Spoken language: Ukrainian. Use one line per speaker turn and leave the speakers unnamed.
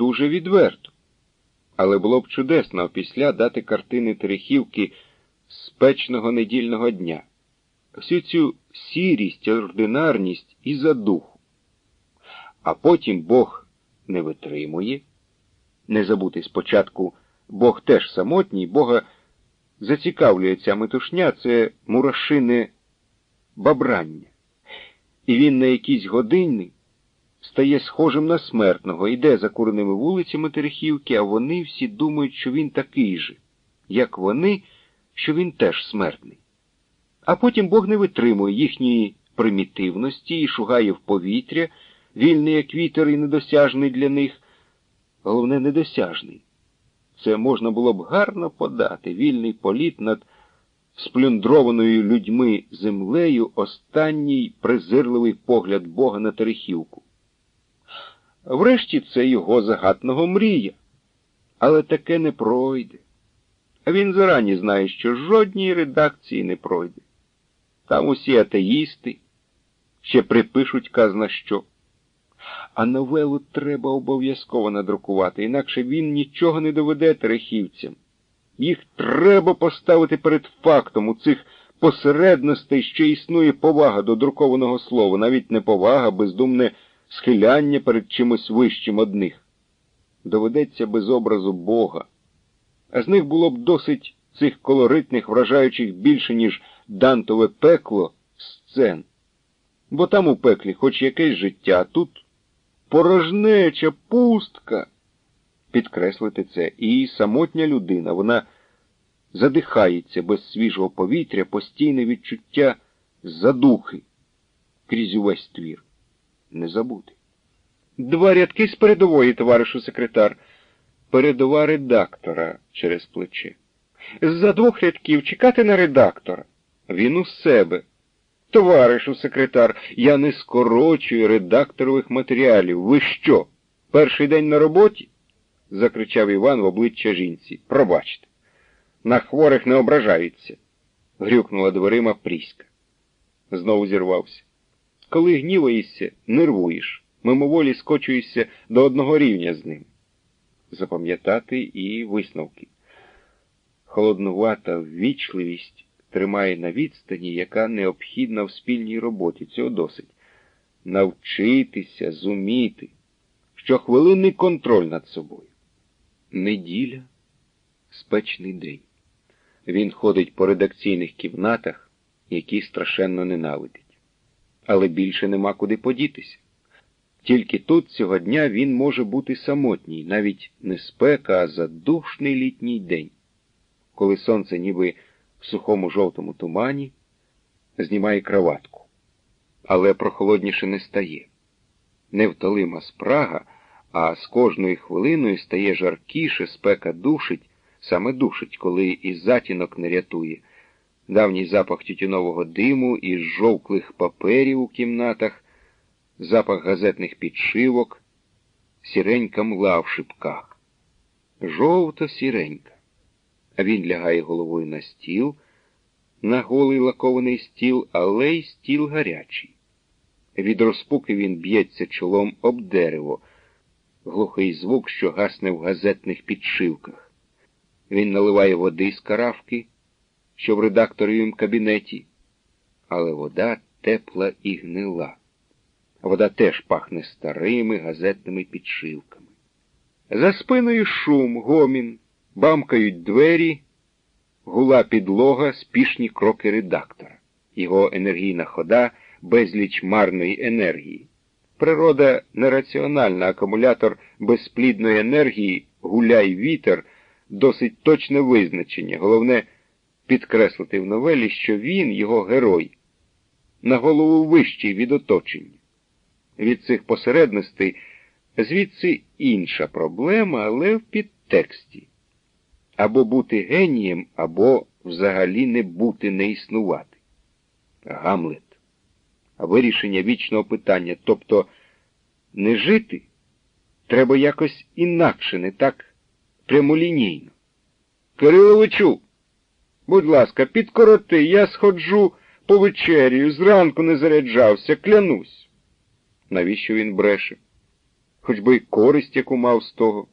дуже відверто. Але було б чудесно опісля дати картини Терехівки спечного недільного дня, всю цю сірість, ординарність і задуху. А потім Бог не витримує. Не забути спочатку, Бог теж самотній, Бога зацікавлює ця метушня, це мурашине бабрання. І він на якісь години стає схожим на смертного, йде за курними вулицями Терехівки, а вони всі думають, що він такий же, як вони, що він теж смертний. А потім Бог не витримує їхньої примітивності і шугає в повітря, вільний, як вітер, і недосяжний для них, головне, недосяжний. Це можна було б гарно подати, вільний політ над сплюндрованою людьми землею, останній презирливий погляд Бога на Терехівку. Врешті це його загатного мрія, але таке не пройде. Він зарані знає, що жодній редакції не пройде. Там усі атеїсти ще припишуть казна що. А новелу треба обов'язково надрукувати, інакше він нічого не доведе терехівцям. Їх треба поставити перед фактом у цих посередностей, що існує повага до друкованого слова, навіть не повага, бездумне схиляння перед чимось вищим одних. Доведеться без образу Бога. А з них було б досить цих колоритних, вражаючих більше, ніж Дантове пекло сцен. Бо там у пеклі хоч якесь життя, а тут порожнеча, пустка. Підкреслити це. І самотня людина, вона задихається без свіжого повітря, постійне відчуття задухи крізь увесь твір. Не забути. Два рядки з передової, товаришу секретар. Передова редактора через плече. За двох рядків чекати на редактора. Він у себе. Товаришу секретар, я не скорочую редакторових матеріалів. Ви що? Перший день на роботі? закричав Іван в обличчя жінці. Пробачте. На хворих не ображаються, грюкнула дверима Пріська. Знову зірвався. Коли гніваєшся, нервуєш, мимоволі скочуєшся до одного рівня з ним. Запам'ятати і висновки. Холоднувата ввічливість тримає на відстані, яка необхідна в спільній роботі. Цього досить. Навчитися, зуміти. Щохвилинний контроль над собою. Неділя, спечний день. Він ходить по редакційних кімнатах, які страшенно ненавидить. Але більше нема куди подітися. Тільки тут цього дня він може бути самотній, навіть не спека, а задушний літній день, коли сонце ніби в сухому жовтому тумані знімає краватку. Але прохолодніше не стає. Невтолима спрага, а з кожною хвилиною стає жаркіше, спека душить, саме душить, коли і затінок не рятує. Давній запах тютюнового диму і жовклих паперів у кімнатах, запах газетних підшивок, сіренька мла в шипках. Жовто сіренька. А він лягає головою на стіл, на голий лакований стіл, але й стіл гарячий. Від розпуки він б'ється чолом об дерево, глухий звук, що гасне в газетних підшивках. Він наливає води з каравки, що в редакторовім кабінеті, але вода тепла і гнила. Вода теж пахне старими газетними підшивками. За спиною шум, гомін, бамкають двері, гула підлога, спішні кроки редактора, його енергійна хода, безліч марної енергії. Природа нераціональна, акумулятор безплідної енергії, гуляй вітер, досить точне визначення. Головне підкреслити в новелі, що він, його герой, на голову вищий від оточення. Від цих посередностей звідси інша проблема, але в підтексті. Або бути генієм, або взагалі не бути, не існувати. Гамлет. Вирішення вічного питання, тобто не жити, треба якось інакше, не так прямолінійно. Кириловичу, будь ласка, підкороти, я сходжу по вечерію, зранку не заряджався, клянусь. Навіщо він бреше? хоч би й користь, яку мав з того.